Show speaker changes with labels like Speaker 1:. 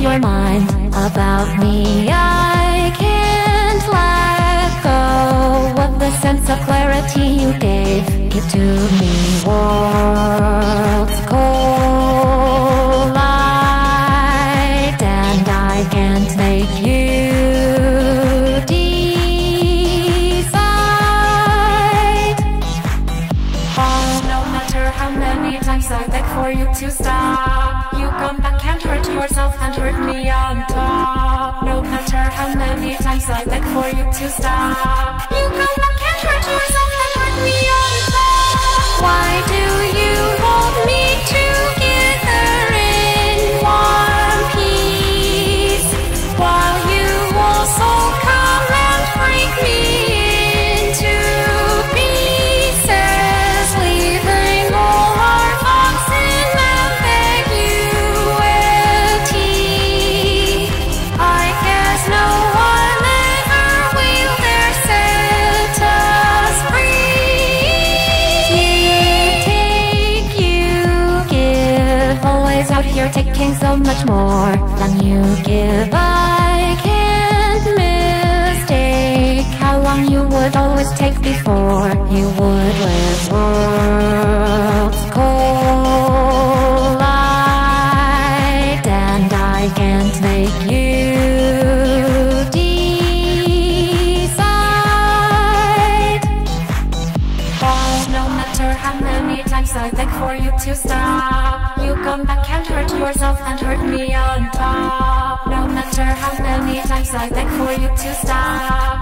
Speaker 1: your mind about me. I can't let go of the sense of clarity you gave. Give to me worlds collide, and I can't make you decide.
Speaker 2: Oh, no matter how many times I beg for you to stop, you come back and hurt yourself hurt me on top. No matter how many times I beg for you to stop, you come
Speaker 1: out here taking so much more than you give. I can't mistake how long you would always take before you would let
Speaker 2: many times I beg for you to stop, you come back and hurt yourself and hurt me on top. No matter how many times I beg for you to stop,